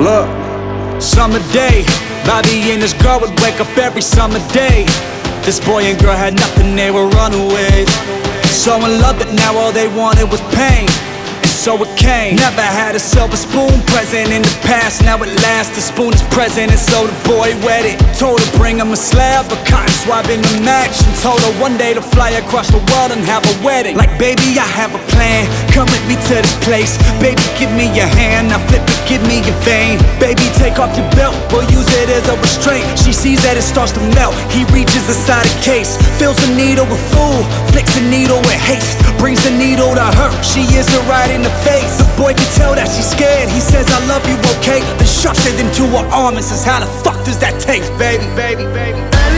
Look, summer day. Bobby and his girl would wake up every summer day. This boy and girl had nothing, they were runaways. So in love that now all they wanted was pain. So it came. Never had a silver spoon present in the past. Now at last the spoon is present, and so the boy wet it. Told her bring him a slab of cotton swab in the match, and told her one day to fly across the world and have a wedding. Like baby, I have a plan. Come with me to this place. Baby, give me your hand. Now flip it, give me your vein. Baby, take off your belt. We'll use it as a restraint. She sees that it starts to melt. He reaches inside a case, fills the needle with food, flicks the needle with haste, brings the needle to her. She is it right in the face. The boy can tell that she's scared. He says, I love you, okay? Then shoves it into her arm and says, How the fuck does that taste, baby? Baby, baby. Merry,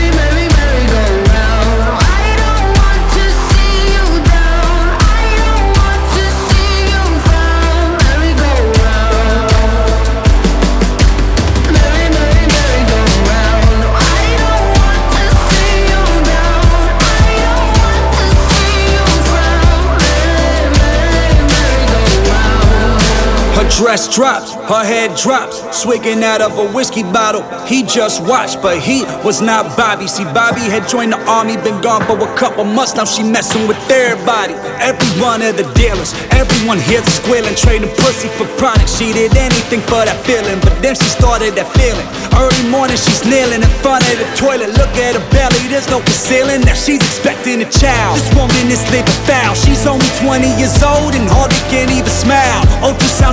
Her dress drops, her head drops, swigging out of a whiskey bottle. He just watched, but he was not Bobby. See, Bobby had joined the army, been gone for a couple months. Now she messing with everybody. Every one of the dealers, everyone here's squealing, trading pussy for product. She did anything for that feeling, but then she started that feeling. Early morning, she's kneeling in front of the toilet. Look at her belly, there's no concealing that she's expecting a child. This woman is living foul. She's only 20 years old and hardly can even smile.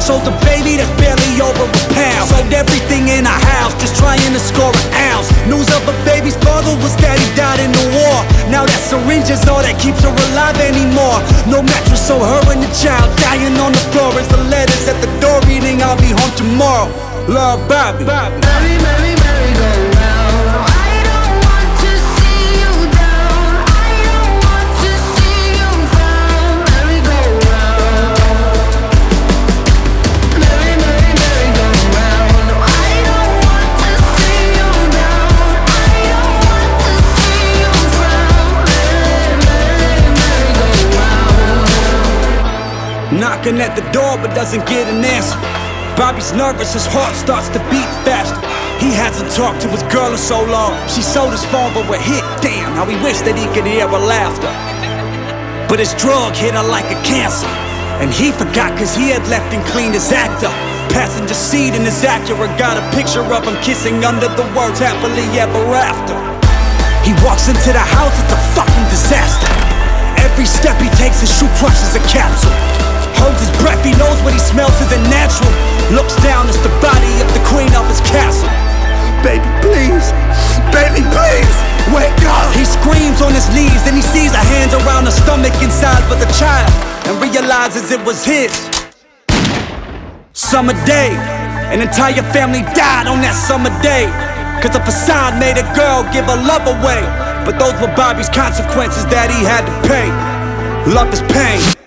Ultrasound shows a baby that's barely over a pound. Sold everything in her house, just trying to score an ounce. News of a baby's father was that he died in the war. Now that syringe is all that keeps her alive anymore. No mattress, so her and the child dying on the floor. As the letters at the door reading, I'll be home tomorrow. Love Bobby. Merry, merry, merry Knocking at the door but doesn't get an answer. Bobby's nervous, his heart starts to beat faster. He hasn't talked to his girl in so long. She sold his phone but we're hit. Damn, how he wished that he could hear her laughter. But his drug hit her like a cancer. And he forgot cause he had left and cleaned his actor. Passenger seat in his Acura got a picture of him kissing under the words happily ever after. He walks into the house, it's a fucking disaster. Every step he takes, his shoe crushes a capsule. Holds his breath, he knows what he smells isn't natural. Looks down, it's the body of the queen of his castle. Baby, please, baby, please, wake up. He screams on his knees, then he sees her hands around her stomach inside with a child, and realizes it was his. Summer day, an entire family died on that summer day. Cause a facade made a girl give her love away. But those were Bobby's consequences that he had to pay. Love is pain.